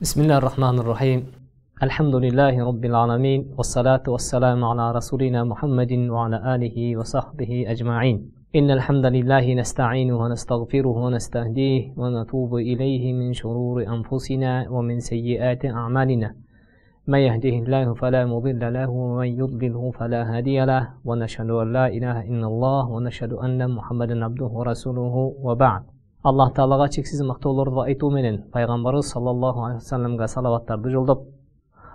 بسم الله الرحمن الرحيم. الحمد لله رب العالمين والصلاة والسلام على رسولنا محمد وعلى آله وصحبه أجمعين. إن الحمد لله نستعينه ونستغفره ونستهديه ونتوب إليه من شرور أنفسنا ومن سيئات أعمالنا. من يهده الله فلا مضل له ومن يضلله فلا هادي له. ونشهد أن لا إله إلا الله ونشهد أن محمدا عبده ورسوله وبعد. Аллах тағалаға шексіз мақтауларды айту менен пайғамбарыбыз саллаллаху алейхи вассаламға салауаттарды жолдап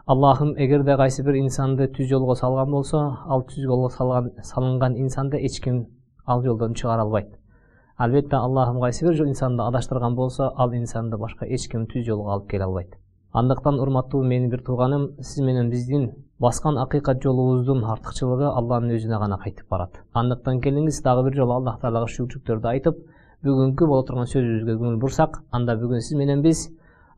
аллахым эгер де кайсы бир инсанды түз жолго салган болсо ал түз жолго салган салынган инсанды эч ким ал жолдон чыгара албайт албетте аллахым кайсы бир инсанды адаштырган болсо ал инсанды башка эч ким түз жолго алып келе албайт андыктан урматтуу менин бир тууганым сиз менен биздин баскан акыйкат жолубуздун артыкчылыгы алланын өзүнө гана кайтып барат андыктан келиңиз дагы бир жолу аллах таалага шүгүрчүктөрдү айтып бүгүнкү боло турган сөзүбүзгө көңүл бурсак анда бүгүн сиз менен биз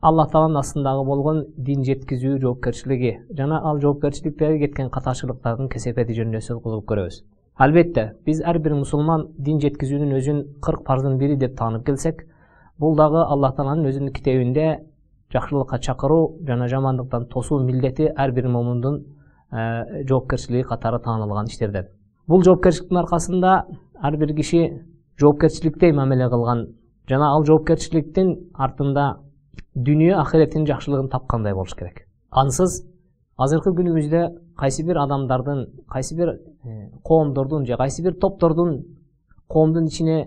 аллах тааланын астындагы болгон дин жеткизүү жоопкерчилиги жана ал жоопкерчиликтеги кеткен катачылыктардын кесепети жөнүндө сөз кылып көрөбүз албетте биз ар бир мусулман дин жеткизүүнүн өзүн кырк парздын бири деп таанып келсек бул дагы аллах тааланын өзүнүн китебинде жакшылыкка чакыруу жана жамандыктан тосуу милдети ар бир момундун жоопкерчилиги катары таанылган иштерден бул жоопкерчиликтин аркасында ар бир киши жоопкерчиликтей мамиле кылган жана ал жоопкерчиликтин артында дүнүйө ахиреттин жакшылыгын тапкандай болуш керек. Ансыз азыркы күнүбүздө кайсы бир адамдардын кайсы бир коомдордун же кайсы бир топтордун коомдун ичине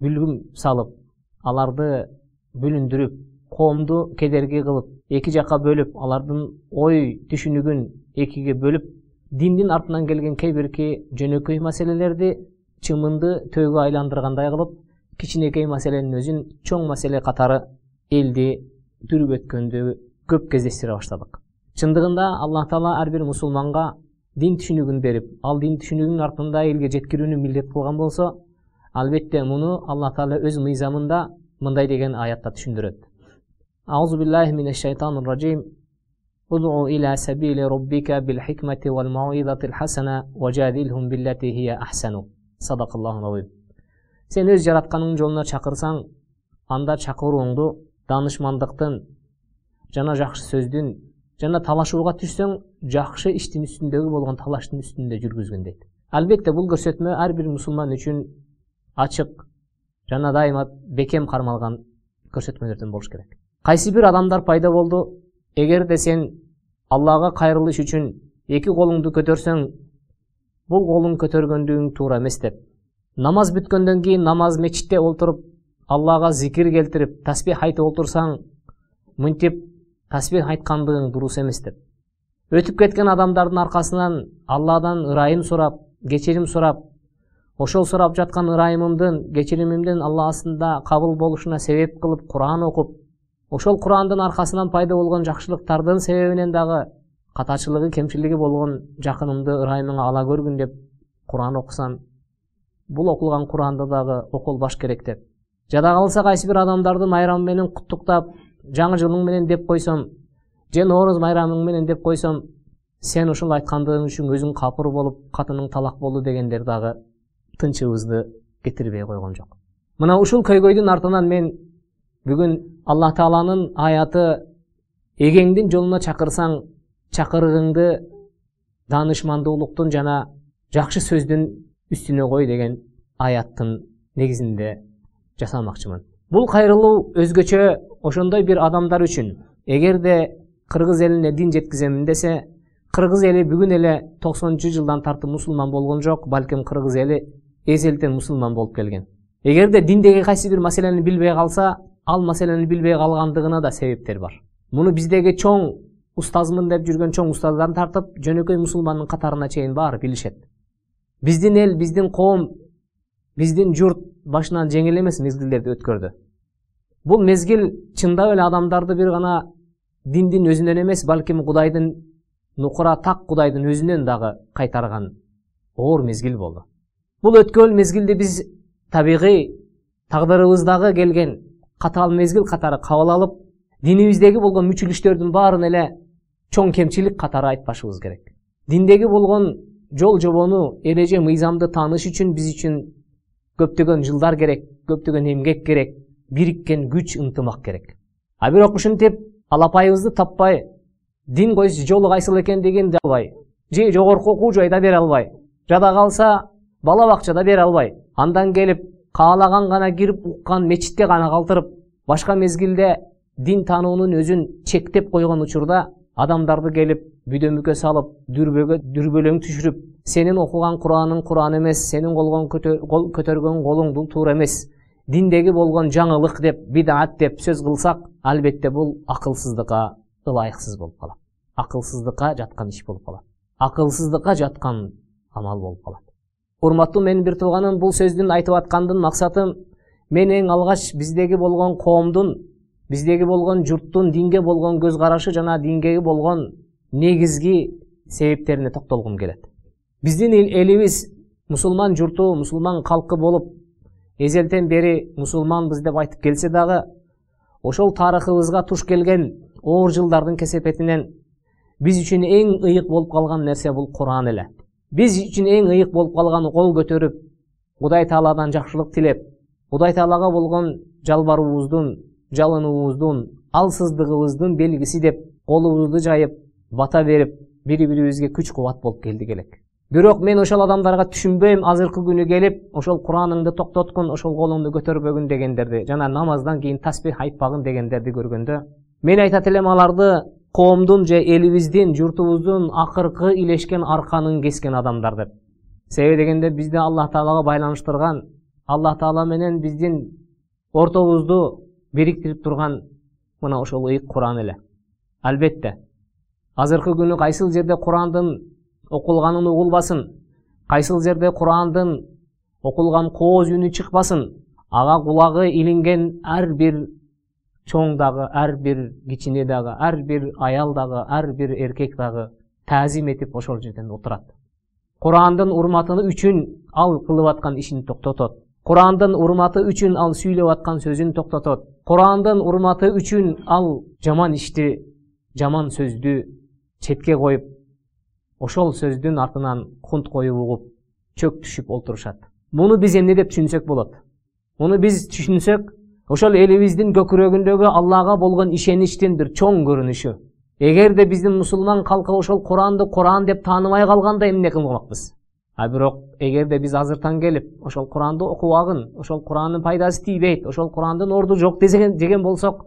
бүлгүм салып аларды бүлүндүрүп коомду кедерги кылып эки жакка бөлүп алардын ой түшүнүгүн экиге бөлүп диндин артынан келген кээ бирки жөнөкөй маселелерди чымынды төөгө айландыргандай кылып кичинекей маселенин өзүн чоң маселе катары элди түрүп өткөндү көп кездештире баштадык чындыгында аллах таала ар бир мусулманга дин түшүнүгүн берип ал дин түшүнүгүнүн артында элге жеткирүүнү милдет кылган болсо албетте муну аллах таала өз мыйзамында мындай деген аятта түшүндүрөт аузу биллахи минаш шайтанир ражим ادع إلى سبيل ربك بالحكمة والموعظة الحسنة وجادلهم بالتي هي أحسن сен өз жаратканыңдын жолуна чакырсаң анда чакырууңду даанышмандыктын жана жакшы сөздүн жана талашууга түшсөң жакшы иштин үстүндөгү болгон талаштын үстүндө жүргүзгүн дейт албетте бул көрсөтмө ар бир мусулман үчүн ачык жана дайыма бекем кармалган көрсөтмөлөрдөн болуш керек кайсы бир адамдар пайда болду эгерде сен аллага кайрылыш үчүн эки колуңду көтөрсөң бул колуң көтөргөндүгүң туура эмес деп намаз бүткөндөн кийин намаз мечитте отуруп аллага зикир келтирип таспих айтып отурсаң мынтип таспих айткандыгың дурус эмес деп өтүп кеткен адамдардын аркасынан алладан ырайым сурап кечирим сурап ошол сурап жаткан ырайымымдын кечиримимдин алла астында кабыл болушуна себеп кылып куран окуп ошол курандын аркасынан пайда болгон жакшылыктардын себебинен дагы катачылыгы кемчилиги болгон жакынымды ырайымыңа ала көргүн деп куран окусам бул окулган куранды дагы окулбаш керек деп. Жада калса кайсы бир адамдарды майрамы менен куттуктап жаңы менен деп койсом же нооруз майрамың менен деп койсом сен ушул айткандыгың үчүн өзүң капыр болуп катының талак болду дегендер дагы тынчыбызды кетирбей койгон жок. Мына ушул көйгөйдүн артынан мен бүгүн аллах тааланын аяты эгеңдин жолуна чакырсаң чакырыгыңды даанышмандуулуктун жана жакшы сөздүн үстүнө кой деген аяттын негизинде жасамакчымын бул кайрылуу өзгөчө ошондой бир адамдар үчүн эгерде кыргыз элине дин жеткиземин десе кыргыз эли бүгүн эле токсонунчу жылдан тартып мусулман болгон жок балким кыргыз эли эзелтен мусулман болуп келген эгерде диндеги кайсы бир маселени билбей калса ал маселени билбей калгандыгына да себептер бар муну биздеги чоң устазмын деп жүргөн чоң устаздан тартып жөнөкөй мусулмандын катарына чейин баары билишет биздин эл биздин коом биздин журт башынан жеңил эмес мезгилдерди өткөрдү бул мезгил чындап эле адамдарды бир гана диндин өзүнөн эмес балким кудайдын нукура так кудайдын өзүнөн дагы кайтарган оор мезгил болду бул өткөн мезгилди биз табигый тагдырыбыздагы келген катаал мезгил катары кабыл алып динибиздеги болгон мүчүлүштөрдүн баарын эле чоң кемчилик катары айтпашыбыз керек. Диндеги болгон жол жобону эреже мыйзамды тааныш үчүн биз үчүн көптөгөн жылдар керек көптөгөн эмгек керек бириккен күч ынтымак керек. А бирок ушинтип алапайыбызды таппай дин жолу кайсыл экендигин албай же жогорку окуу жайда бере албай жада калса бала бакчада бере албай андан келип каалаган гана кирип уккан мечитке гана калтырып башка мезгилде дин таануунун өзүн чектеп койгон учурда адамдарды келип бүдөмүккө салып дүрбөгө дүрбөлөң түшүрүп сенин окуган кураның куран эмес сенин колгон көтөргөн колуң бул туура эмес диндеги болгон жаңылык деп бидаат деп сөз кылсак албетте бул акылсыздыкка ылайыксыз болуп калат акылсыздыкка жаткан иш болуп калат акылсыздыкка жаткан амал болуп калат урматтуу менин бир тууганым бул сөздүн айтып аткандын максатым мен эң алгач биздеги болгон коомдун биздеги болгон журттун динге болгон көз карашы жана динге болгон негизги себептерине токтолгум келет. Биздин элибиз мусулман журту мусулман калкы болуп эзелтен бери мусулманбыз деп айтып келсе дагы ошол тарыхыбызга туш келген оор жылдардын кесепетинен биз үчүн эң ыйык болуп калган нерсе бул куран эле. Биз үчүн эң ыйык болуп калган кол көтөрүп кудай тааладан жакшылык тилеп кудай таалага болгон жалбаруубуздун жалынуубуздун алсыздыгыбыздын белгиси деп колубузду жайып бата берип бири бирибизге күч кубат болуп келдик элек бирок мен ошол адамдарга түшүнбөйм азыркы күнү келип ошол кураныңды токтоткун ошол колуңду көтөрбөгүн дегендерди жана намаздан кийин таспих айтпагын дегендерди көргөндө мен айтат элем аларды коомдун же элибиздин журтубуздун акыркы илешкен арканын кескен адамдар деп. Себеби дегенде бизди аллах таалага байланыштырган аллах таала менен биздин ортобузду бириктирип турган мына ошол ыйык куран эле. Албетте азыркы күнү кайсыл жерде курандын окулганын угулбасын кайсыл жерде курандын окулган кооз үнү чыкпасын ага кулагы илинген ар бир чоң дагы ар бир кичине дагы ар бир аял дагы ар бир эркек дагы таазим этип ошол жерден отурат курандын урматы үчүн ал кылып аткан ишин токтотот. Курандын урматы үчүн ал сүйлөп аткан сөзүн токтотот курандын урматы үчүн ал жаман ишти жаман сөздү четке коюп ошол сөздүн артынан кунт коюп угуп чөк түшүп олтурушат муну биз эмне деп түшүнсөк болот муну биз түшүнсөк ошол элибиздин көкүрөгүндөгү аллага болгон ишеничтин бир чоң көрүнүшү эгерде биздин мусулман калкы ошол куранды куран деп тааныбай калганда эмне кылмакпыз а бирок эгерде биз азыртан келип ошол куранды окубагын ошол курандын пайдасы тийбейт ошол курандын орду жок деген болсок